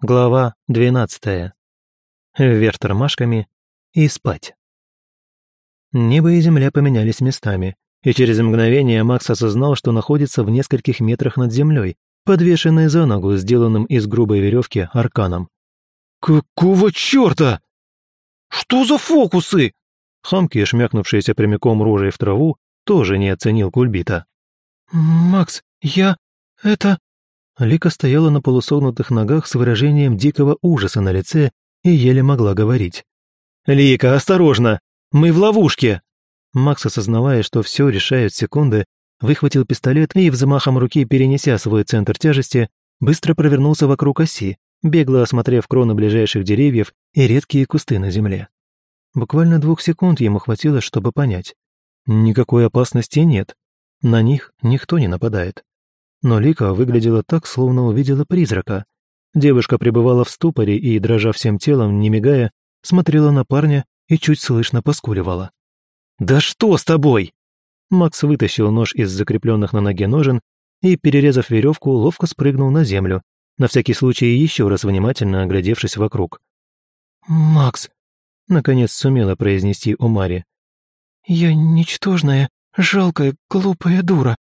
Глава 12. Вверх тормашками и спать. Небо и земля поменялись местами, и через мгновение Макс осознал, что находится в нескольких метрах над землей, подвешенный за ногу, сделанным из грубой веревки арканом. «Какого черта? Что за фокусы?» Хамки, шмякнувшийся прямиком рожей в траву, тоже не оценил кульбита. «Макс, я... это...» Лика стояла на полусогнутых ногах с выражением дикого ужаса на лице и еле могла говорить. «Лика, осторожно! Мы в ловушке!» Макс, осознавая, что все решают секунды, выхватил пистолет и, взмахом руки перенеся свой центр тяжести, быстро провернулся вокруг оси, бегло осмотрев кроны ближайших деревьев и редкие кусты на земле. Буквально двух секунд ему хватило, чтобы понять. Никакой опасности нет. На них никто не нападает. Но Лика выглядела так, словно увидела призрака. Девушка пребывала в ступоре и, дрожа всем телом, не мигая, смотрела на парня и чуть слышно поскуливала. «Да что с тобой?» Макс вытащил нож из закрепленных на ноге ножен и, перерезав веревку, ловко спрыгнул на землю, на всякий случай еще раз внимательно оглядевшись вокруг. «Макс», — наконец сумела произнести Умари, — «я ничтожная, жалкая, глупая дура.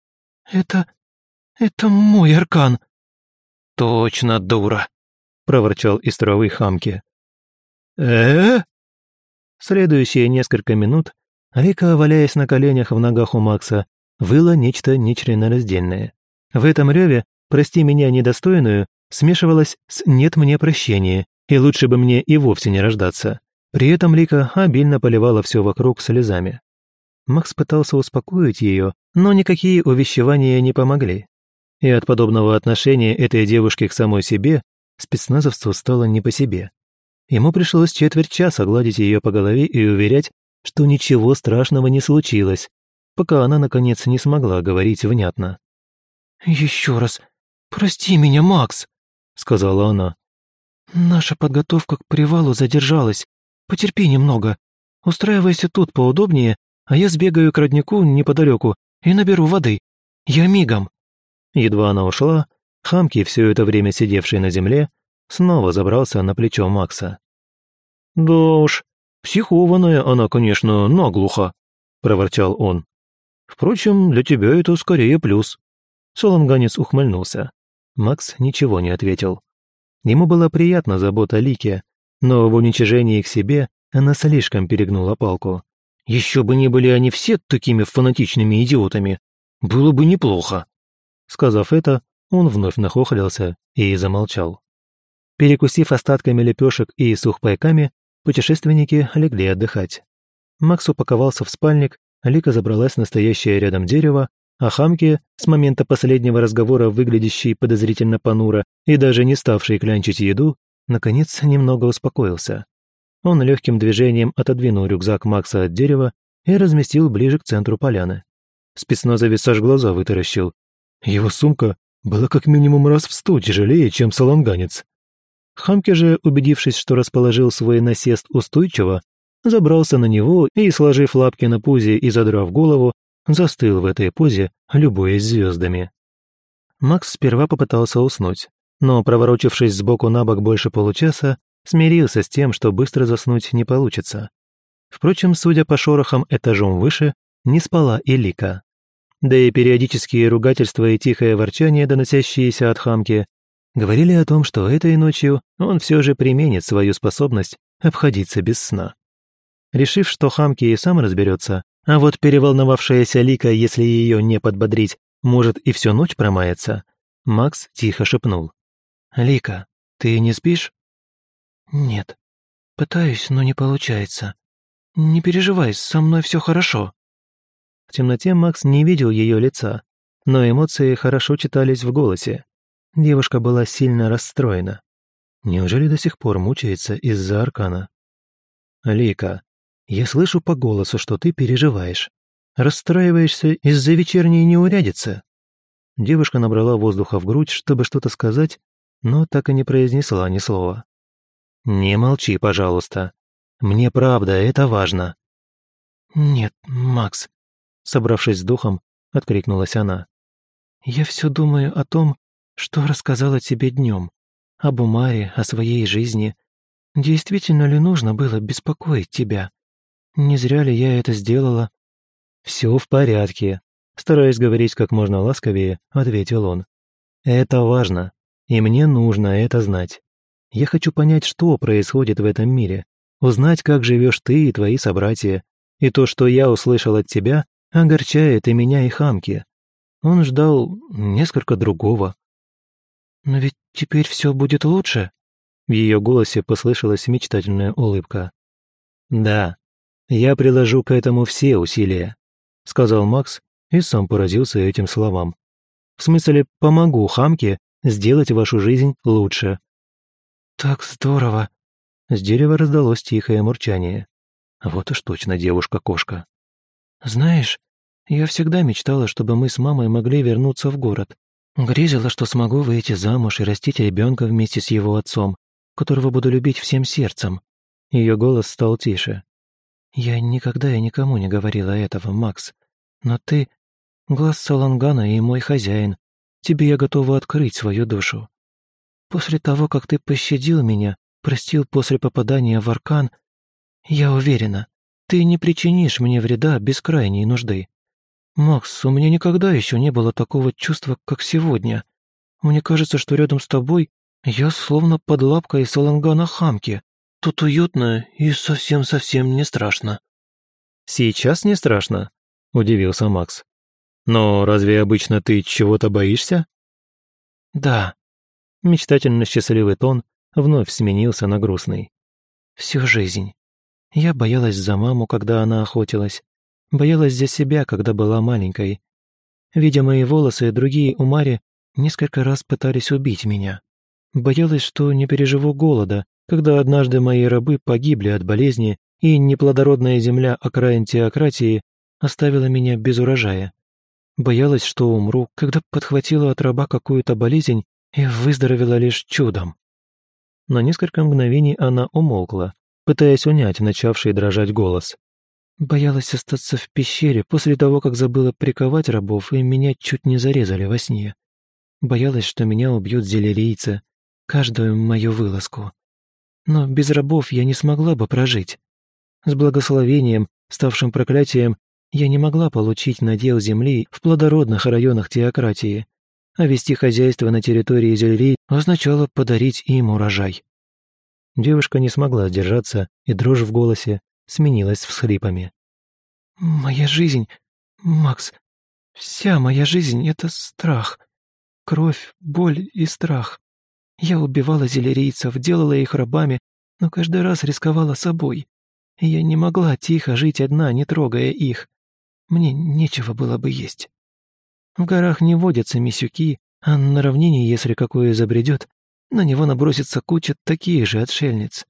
Это... «Это мой аркан!» «Точно дура!» — проворчал из хамки. э Следующие несколько минут Алика, валяясь на коленях в ногах у Макса, выла нечто нечленораздельное. В этом реве «прости меня недостойную» смешивалось с «нет мне прощения» и лучше бы мне и вовсе не рождаться. При этом Лика обильно поливала все вокруг слезами. Макс пытался успокоить ее, но никакие увещевания не помогли и от подобного отношения этой девушки к самой себе спецназовцу стало не по себе. Ему пришлось четверть часа гладить ее по голове и уверять, что ничего страшного не случилось, пока она, наконец, не смогла говорить внятно. «Еще раз, прости меня, Макс», — сказала она. «Наша подготовка к привалу задержалась. Потерпи немного. Устраивайся тут поудобнее, а я сбегаю к роднику неподалеку и наберу воды. Я мигом». Едва она ушла, Хамки, все это время сидевший на земле, снова забрался на плечо Макса. «Да уж, психованная она, конечно, наглухо», — проворчал он. «Впрочем, для тебя это скорее плюс». Солонганец ухмыльнулся. Макс ничего не ответил. Ему была приятна забота Лики, но в уничижении к себе она слишком перегнула палку. «Еще бы не были они все такими фанатичными идиотами. Было бы неплохо». Сказав это, он вновь нахохлился и замолчал. Перекусив остатками лепешек и сухпайками, путешественники легли отдыхать. Макс упаковался в спальник, Лика забралась на рядом дерево, а Хамки, с момента последнего разговора выглядящий подозрительно понуро и даже не ставший клянчить еду, наконец немного успокоился. Он легким движением отодвинул рюкзак Макса от дерева и разместил ближе к центру поляны. Спецназовец аж глаза вытаращил, его сумка была как минимум раз в сто тяжелее, чем саланганец. Хамке же, убедившись, что расположил свой насест устойчиво, забрался на него и, сложив лапки на пузе и задрав голову, застыл в этой позе, любуясь звездами. Макс сперва попытался уснуть, но, проворочившись сбоку на бок больше получаса, смирился с тем, что быстро заснуть не получится. Впрочем, судя по шорохам этажом выше, не спала и Лика да и периодические ругательства и тихое ворчание, доносящиеся от хамки, говорили о том, что этой ночью он все же применит свою способность обходиться без сна. Решив, что хамки и сам разберется, а вот переволновавшаяся Лика, если ее не подбодрить, может и всю ночь промаяться, Макс тихо шепнул. «Лика, ты не спишь?» «Нет. Пытаюсь, но не получается. Не переживай, со мной все хорошо». В темноте Макс не видел ее лица, но эмоции хорошо читались в голосе. Девушка была сильно расстроена. Неужели до сих пор мучается из-за аркана? «Лика, я слышу по голосу, что ты переживаешь. Расстраиваешься из-за вечерней неурядицы?» Девушка набрала воздуха в грудь, чтобы что-то сказать, но так и не произнесла ни слова. «Не молчи, пожалуйста. Мне правда, это важно». «Нет, Макс, собравшись с духом, откликнулась она. «Я все думаю о том, что рассказала тебе днем, об Умаре, о своей жизни. Действительно ли нужно было беспокоить тебя? Не зря ли я это сделала?» «Все в порядке», — стараясь говорить как можно ласковее, ответил он. «Это важно, и мне нужно это знать. Я хочу понять, что происходит в этом мире, узнать, как живешь ты и твои собратья, и то, что я услышал от тебя, огорчает и меня, и Хамки. Он ждал несколько другого. «Но ведь теперь все будет лучше?» В ее голосе послышалась мечтательная улыбка. «Да, я приложу к этому все усилия», — сказал Макс и сам поразился этим словам. «В смысле, помогу Хамке сделать вашу жизнь лучше». «Так здорово!» С дерева раздалось тихое мурчание. Вот уж точно девушка-кошка. «Знаешь, я всегда мечтала, чтобы мы с мамой могли вернуться в город. Грезила, что смогу выйти замуж и растить ребенка вместе с его отцом, которого буду любить всем сердцем». Ее голос стал тише. «Я никогда и никому не говорила этого, Макс. Но ты — глаз Салангана и мой хозяин. Тебе я готова открыть свою душу. После того, как ты пощадил меня, простил после попадания в Аркан, я уверена, ты не причинишь мне вреда без крайней нужды. Макс, у меня никогда еще не было такого чувства, как сегодня. Мне кажется, что рядом с тобой я словно под лапкой салангана хамки. Тут уютно и совсем-совсем не страшно». «Сейчас не страшно?» – удивился Макс. «Но разве обычно ты чего-то боишься?» «Да». Мечтательно счастливый тон вновь сменился на грустный. «Всю жизнь. Я боялась за маму, когда она охотилась. Боялась за себя, когда была маленькой. Видя мои волосы, другие умари несколько раз пытались убить меня. Боялась, что не переживу голода, когда однажды мои рабы погибли от болезни, и неплодородная земля окраин теократии оставила меня без урожая. Боялась, что умру, когда подхватила от раба какую-то болезнь и выздоровела лишь чудом. На несколько мгновений она умолкла, пытаясь унять начавший дрожать голос. Боялась остаться в пещере после того, как забыла приковать рабов, и меня чуть не зарезали во сне. Боялась, что меня убьют зелерийцы, каждую мою вылазку. Но без рабов я не смогла бы прожить. С благословением, ставшим проклятием, я не могла получить надел земли в плодородных районах теократии, а вести хозяйство на территории Зельри означало подарить им урожай. Девушка не смогла сдержаться, и дрожь в голосе сменилась всхлипами. «Моя жизнь, Макс, вся моя жизнь — это страх. Кровь, боль и страх. Я убивала зелерийцев, делала их рабами, но каждый раз рисковала собой. я не могла тихо жить одна, не трогая их. Мне нечего было бы есть. В горах не водятся мисюки, а на равнине, если какое забредет, на него набросится куча таких же отшельниц.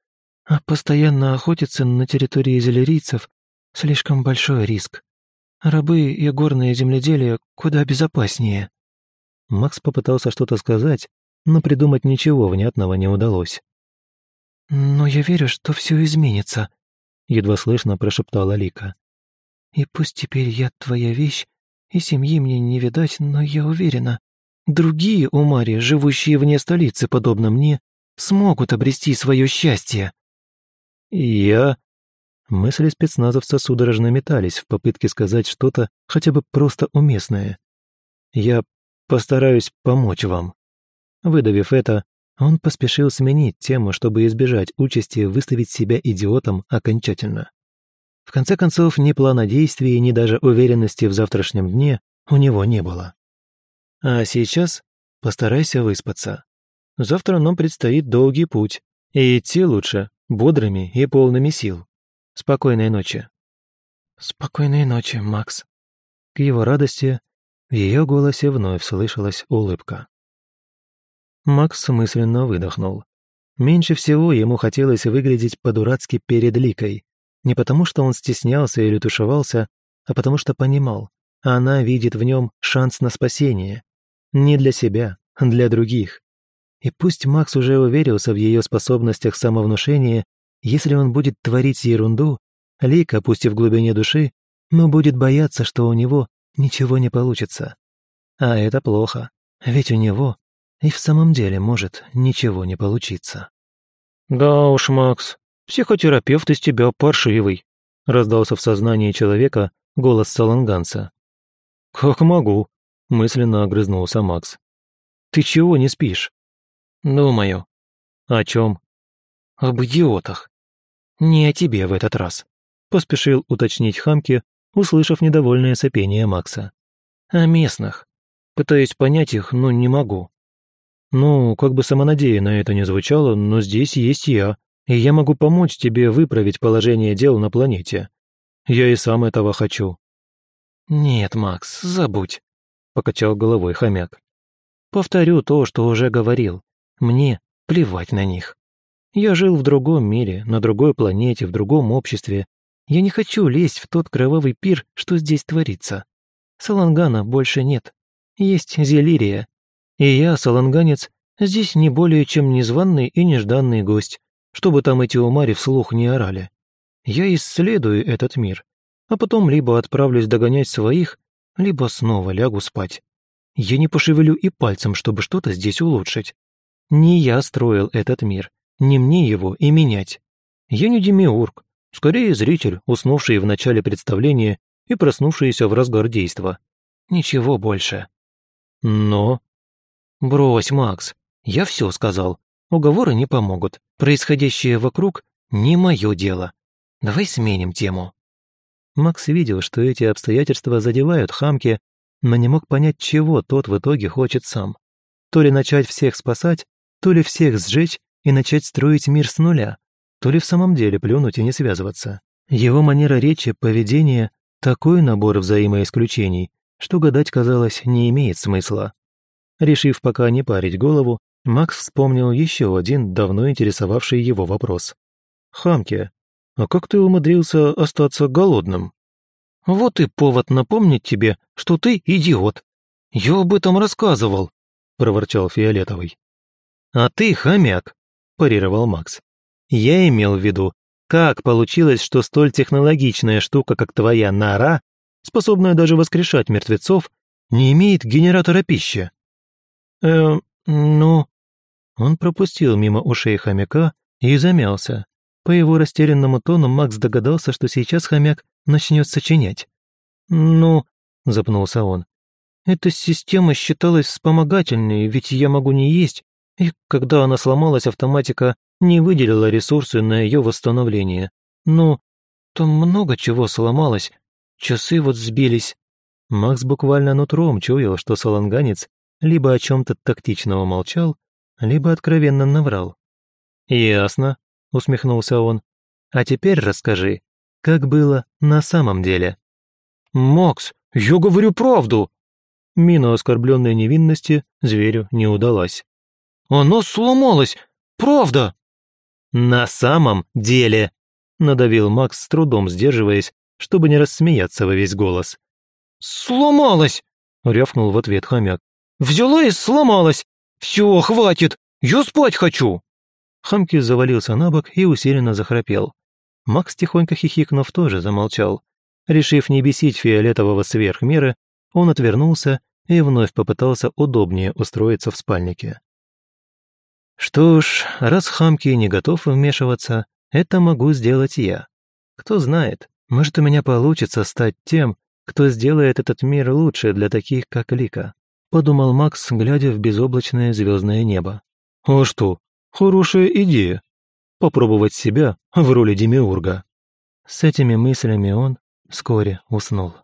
А постоянно охотиться на территории зелерийцев — слишком большой риск. Рабы и горное земледелие куда безопаснее. Макс попытался что-то сказать, но придумать ничего внятного не удалось. «Но я верю, что все изменится», — едва слышно прошептала Лика. «И пусть теперь я твоя вещь, и семьи мне не видать, но я уверена, Другие умари, живущие вне столицы, подобно мне, смогут обрести свое счастье. я... Мысли спецназовца судорожно метались в попытке сказать что-то хотя бы просто уместное. Я постараюсь помочь вам. Выдавив это, он поспешил сменить тему, чтобы избежать участи выставить себя идиотом окончательно. В конце концов, ни плана действий, ни даже уверенности в завтрашнем дне у него не было. А сейчас постарайся выспаться. Завтра нам предстоит долгий путь, и идти лучше бодрыми и полными сил. Спокойной ночи. Спокойной ночи, Макс. К его радости в ее голосе вновь слышалась улыбка. Макс мысленно выдохнул. Меньше всего ему хотелось выглядеть по-дурацки перед Ликой. Не потому, что он стеснялся или тушевался, а потому что понимал, она видит в нем шанс на спасение, не для себя, для других. И пусть Макс уже уверился в ее способностях самовнушения, если он будет творить ерунду, Лика, пусть и в глубине души, но будет бояться, что у него ничего не получится. А это плохо, ведь у него и в самом деле может ничего не получиться. «Да уж, Макс, психотерапевт из тебя паршивый», раздался в сознании человека голос Саланганца. «Как могу», — мысленно огрызнулся Макс. «Ты чего не спишь?» «Думаю». «О чем?» «Об идиотах». «Не о тебе в этот раз», — поспешил уточнить Хамки, услышав недовольное сопение Макса. «О местных. Пытаюсь понять их, но не могу». «Ну, как бы самонадеянно это не звучало, но здесь есть я, и я могу помочь тебе выправить положение дел на планете. Я и сам этого хочу». «Нет, Макс, забудь», — покачал головой хомяк. «Повторю то, что уже говорил. Мне плевать на них. Я жил в другом мире, на другой планете, в другом обществе. Я не хочу лезть в тот кровавый пир, что здесь творится. Салангана больше нет. Есть Зелирия, и я, саланганец, здесь не более чем незваный и нежданный гость, чтобы там эти умари вслух не орали. Я исследую этот мир, а потом либо отправлюсь догонять своих, либо снова лягу спать. Я не пошевелю и пальцем, чтобы что-то здесь улучшить. Не я строил этот мир, не мне его и менять. Я не демиург, скорее зритель, уснувший в начале представления и проснувшийся в разгар действа. Ничего больше. Но «Брось, Макс, я все сказал. Уговоры не помогут. Происходящее вокруг не мое дело. Давай сменим тему». Макс видел, что эти обстоятельства задевают Хамки, но не мог понять, чего тот в итоге хочет сам. То ли начать всех спасать, то ли всех сжечь и начать строить мир с нуля, то ли в самом деле плюнуть и не связываться. Его манера речи, поведение – такой набор взаимоисключений, что гадать, казалось, не имеет смысла. Решив пока не парить голову, Макс вспомнил еще один давно интересовавший его вопрос. «Хамке, а как ты умудрился остаться голодным?» «Вот и повод напомнить тебе, что ты идиот. Я об этом рассказывал», — проворчал Фиолетовый. «А ты хомяк», — парировал Макс. «Я имел в виду, как получилось, что столь технологичная штука, как твоя нора, способная даже воскрешать мертвецов, не имеет генератора пищи?» «Э, ну...» Он пропустил мимо ушей хомяка и замялся. По его растерянному тону Макс догадался, что сейчас хомяк начнет сочинять. «Ну...» — запнулся он. «Эта система считалась вспомогательной, ведь я могу не есть, и когда она сломалась, автоматика не выделила ресурсы на ее восстановление. Ну, там много чего сломалось, часы вот сбились». Макс буквально нутром чуял, что саланганец либо о чем-то тактично умолчал, либо откровенно наврал. «Ясно», — усмехнулся он. «А теперь расскажи, как было на самом деле?» «Макс, я говорю правду!» Мина оскорбленной невинности зверю не удалась. «Оно сломалось! Правда!» «На самом деле!» — надавил Макс, с трудом сдерживаясь, чтобы не рассмеяться во весь голос. «Сломалось!» — рявкнул в ответ хомяк. Взяла и сломалась. Все, хватит, я спать хочу!» Хамки завалился на бок и усиленно захрапел. Макс, тихонько хихикнув, тоже замолчал. Решив не бесить фиолетового сверх меры, он отвернулся и вновь попытался удобнее устроиться в спальнике. Что ж, раз Хамки не готов вмешиваться, это могу сделать я. Кто знает, может, у меня получится стать тем, кто сделает этот мир лучше для таких, как Лика подумал Макс, глядя в безоблачное звездное небо. «А что, хорошая идея. Попробовать себя в роли демиурга». С этими мыслями он вскоре уснул.